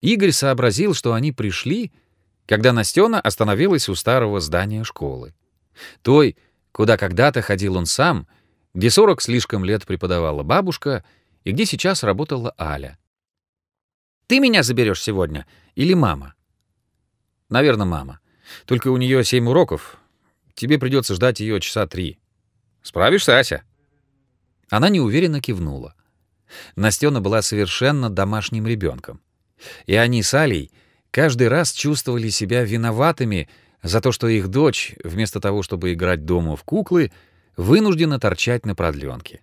Игорь сообразил, что они пришли, когда Настена остановилась у старого здания школы. Той, куда когда-то ходил он сам, где сорок слишком лет преподавала бабушка и где сейчас работала Аля. «Ты меня заберешь сегодня или мама?» «Наверное, мама. Только у нее семь уроков. Тебе придется ждать ее часа три. Справишься, Ася?» Она неуверенно кивнула. Настена была совершенно домашним ребенком. И они с Алей каждый раз чувствовали себя виноватыми за то, что их дочь, вместо того, чтобы играть дома в куклы, вынуждена торчать на продленке.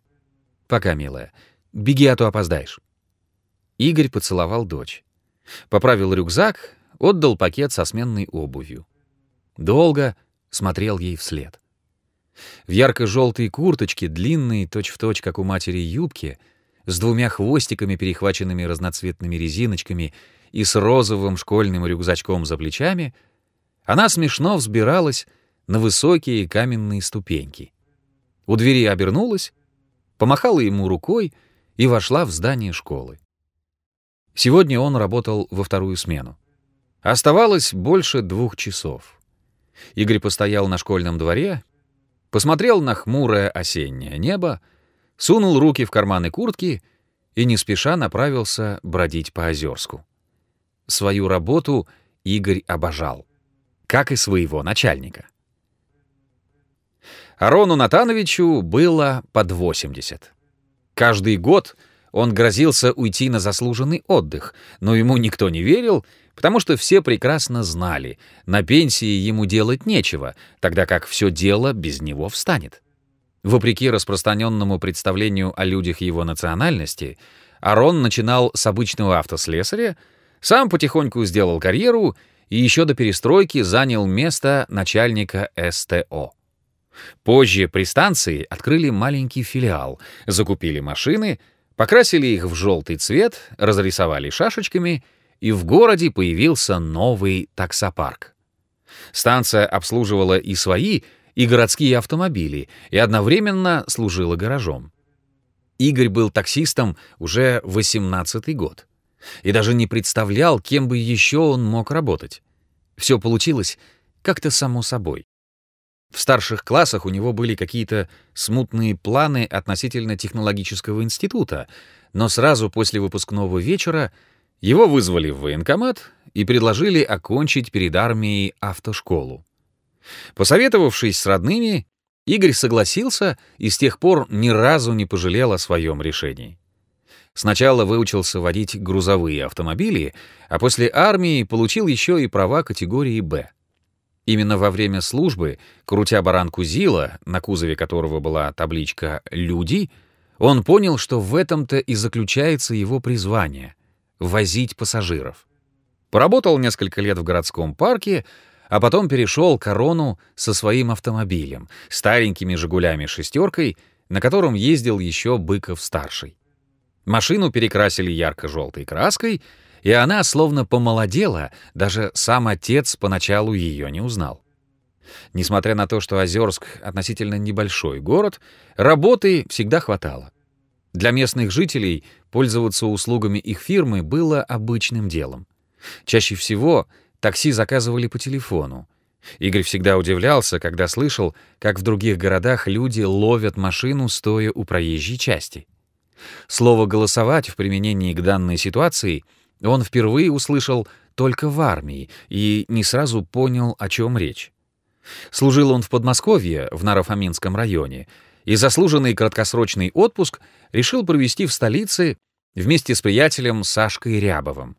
«Пока, милая. Беги, а то опоздаешь». Игорь поцеловал дочь. Поправил рюкзак, отдал пакет со сменной обувью. Долго смотрел ей вслед. В ярко-желтой курточке, длинной, точь-в-точь, как у матери, юбки, с двумя хвостиками, перехваченными разноцветными резиночками, и с розовым школьным рюкзачком за плечами, она смешно взбиралась на высокие каменные ступеньки. У двери обернулась, помахала ему рукой и вошла в здание школы. Сегодня он работал во вторую смену. Оставалось больше двух часов. Игорь постоял на школьном дворе, посмотрел на хмурое осеннее небо, сунул руки в карманы куртки и не спеша направился бродить по Озерску. Свою работу Игорь обожал, как и своего начальника. Арону Натановичу было под 80. Каждый год он грозился уйти на заслуженный отдых, но ему никто не верил, потому что все прекрасно знали, на пенсии ему делать нечего, тогда как все дело без него встанет. Вопреки распространенному представлению о людях его национальности, Арон начинал с обычного автослесаря, сам потихоньку сделал карьеру и еще до перестройки занял место начальника СТО. Позже при станции открыли маленький филиал, закупили машины, покрасили их в желтый цвет, разрисовали шашечками, и в городе появился новый таксопарк. Станция обслуживала и свои, и городские автомобили, и одновременно служила гаражом. Игорь был таксистом уже 18-й год и даже не представлял, кем бы еще он мог работать. Все получилось как-то само собой. В старших классах у него были какие-то смутные планы относительно технологического института, но сразу после выпускного вечера его вызвали в военкомат и предложили окончить перед армией автошколу. Посоветовавшись с родными, Игорь согласился и с тех пор ни разу не пожалел о своем решении. Сначала выучился водить грузовые автомобили, а после армии получил еще и права категории «Б». Именно во время службы, крутя баранку Зила, на кузове которого была табличка «Люди», он понял, что в этом-то и заключается его призвание — возить пассажиров. Поработал несколько лет в городском парке, а потом перешел Корону со своим автомобилем, старенькими «Жигулями» шестеркой, на котором ездил еще Быков-старший. Машину перекрасили ярко-желтой краской — и она словно помолодела, даже сам отец поначалу ее не узнал. Несмотря на то, что Озерск относительно небольшой город, работы всегда хватало. Для местных жителей пользоваться услугами их фирмы было обычным делом. Чаще всего такси заказывали по телефону. Игорь всегда удивлялся, когда слышал, как в других городах люди ловят машину, стоя у проезжей части. Слово «голосовать» в применении к данной ситуации он впервые услышал только в армии и не сразу понял, о чем речь. Служил он в Подмосковье, в Нарофоминском районе, и заслуженный краткосрочный отпуск решил провести в столице вместе с приятелем Сашкой Рябовым.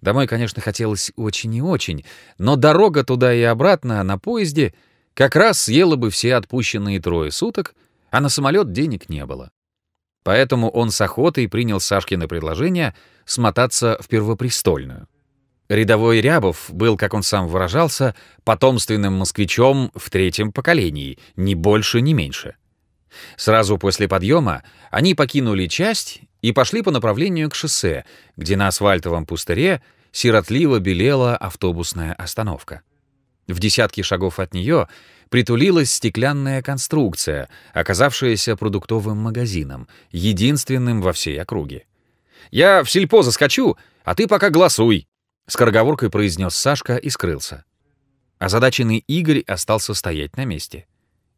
Домой, конечно, хотелось очень и очень, но дорога туда и обратно на поезде как раз съела бы все отпущенные трое суток, а на самолет денег не было. Поэтому он с охотой принял Сашкино предложение — смотаться в Первопрестольную. Рядовой Рябов был, как он сам выражался, потомственным москвичом в третьем поколении, ни больше, ни меньше. Сразу после подъема они покинули часть и пошли по направлению к шоссе, где на асфальтовом пустыре сиротливо белела автобусная остановка. В десятке шагов от нее притулилась стеклянная конструкция, оказавшаяся продуктовым магазином, единственным во всей округе. Я в сельпо заскочу, а ты пока голосуй», — скороговоркой произнес Сашка и скрылся. Озадаченный Игорь остался стоять на месте.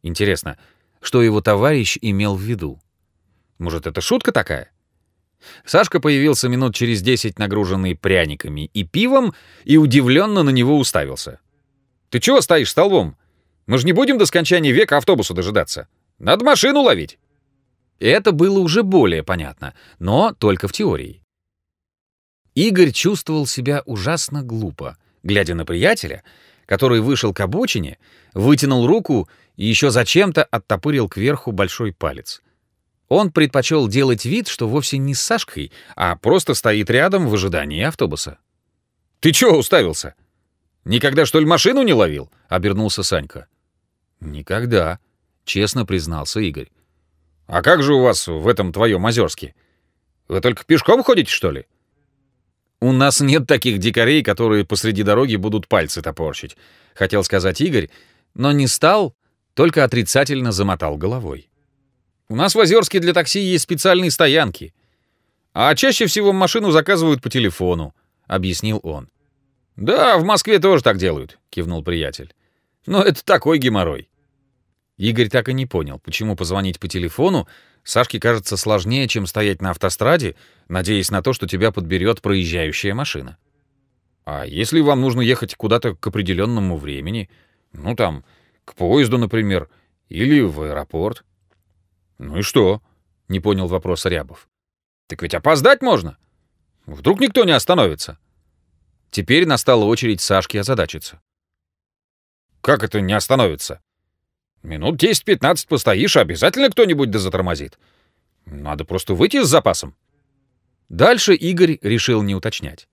Интересно, что его товарищ имел в виду? Может, это шутка такая? Сашка появился минут через десять, нагруженный пряниками и пивом, и удивленно на него уставился. «Ты чего стоишь столбом? Мы же не будем до скончания века автобусу дожидаться. Надо машину ловить». Это было уже более понятно, но только в теории. Игорь чувствовал себя ужасно глупо, глядя на приятеля, который вышел к обочине, вытянул руку и еще зачем-то оттопырил кверху большой палец. Он предпочел делать вид, что вовсе не с Сашкой, а просто стоит рядом в ожидании автобуса. «Ты чего уставился? Никогда, что ли, машину не ловил?» — обернулся Санька. «Никогда», — честно признался Игорь. «А как же у вас в этом твоем Озерске? Вы только пешком ходите, что ли?» «У нас нет таких дикарей, которые посреди дороги будут пальцы топорщить», — хотел сказать Игорь, но не стал, только отрицательно замотал головой. «У нас в Озерске для такси есть специальные стоянки, а чаще всего машину заказывают по телефону», — объяснил он. «Да, в Москве тоже так делают», — кивнул приятель. «Но это такой геморрой». Игорь так и не понял, почему позвонить по телефону Сашке кажется сложнее, чем стоять на автостраде, надеясь на то, что тебя подберет проезжающая машина. А если вам нужно ехать куда-то к определенному времени, ну там, к поезду, например, или в аэропорт? Ну и что? Не понял вопрос Рябов. Так ведь опоздать можно. Вдруг никто не остановится. Теперь настала очередь Сашки озадачиться. Как это не остановится? Минут 10-15 постоишь, обязательно кто-нибудь да затормозит. Надо просто выйти с запасом. Дальше Игорь решил не уточнять.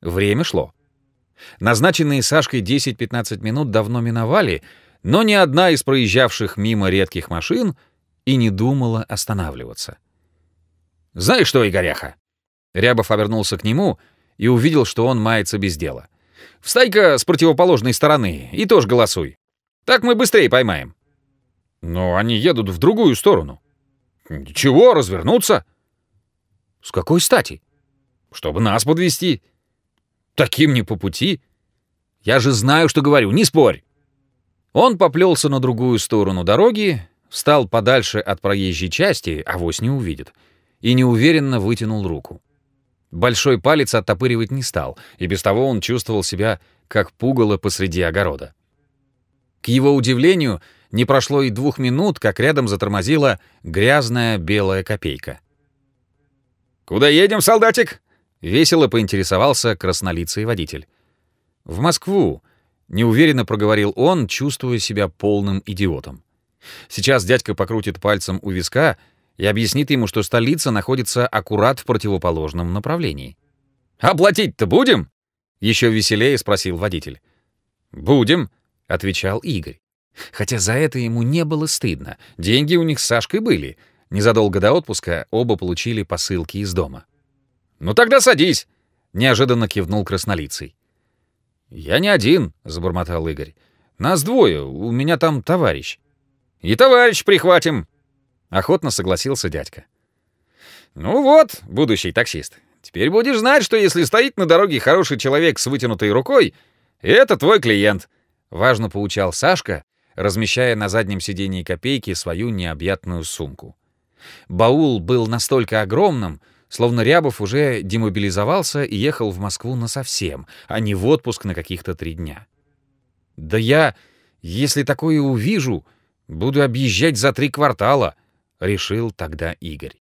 Время шло. Назначенные Сашкой 10-15 минут давно миновали, но ни одна из проезжавших мимо редких машин и не думала останавливаться. «Знаешь что, Игоряха?» Рябов обернулся к нему и увидел, что он мается без дела. «Встань-ка с противоположной стороны и тоже голосуй. Так мы быстрее поймаем». «Но они едут в другую сторону». «Ничего, развернуться». «С какой стати?» «Чтобы нас подвести. Таким не по пути. Я же знаю, что говорю, не спорь». Он поплелся на другую сторону дороги, встал подальше от проезжей части, авось не увидит, и неуверенно вытянул руку. Большой палец оттопыривать не стал, и без того он чувствовал себя как пугало посреди огорода. К его удивлению, не прошло и двух минут, как рядом затормозила грязная белая копейка. «Куда едем, солдатик?» — весело поинтересовался краснолицый водитель. «В Москву», — неуверенно проговорил он, чувствуя себя полным идиотом. Сейчас дядька покрутит пальцем у виска и объяснит ему, что столица находится аккурат в противоположном направлении. «Оплатить-то будем?» — еще веселее спросил водитель. «Будем», — отвечал Игорь. Хотя за это ему не было стыдно. Деньги у них с Сашкой были. Незадолго до отпуска оба получили посылки из дома. «Ну тогда садись!» — неожиданно кивнул краснолицый. «Я не один», — забормотал Игорь. «Нас двое, у меня там товарищ». «И товарищ прихватим!» — охотно согласился дядька. «Ну вот, будущий таксист, теперь будешь знать, что если стоит на дороге хороший человек с вытянутой рукой, это твой клиент», Важно поучал Сашка, размещая на заднем сидении копейки свою необъятную сумку. Баул был настолько огромным, словно Рябов уже демобилизовался и ехал в Москву насовсем, а не в отпуск на каких-то три дня. «Да я, если такое увижу, буду объезжать за три квартала», — решил тогда Игорь.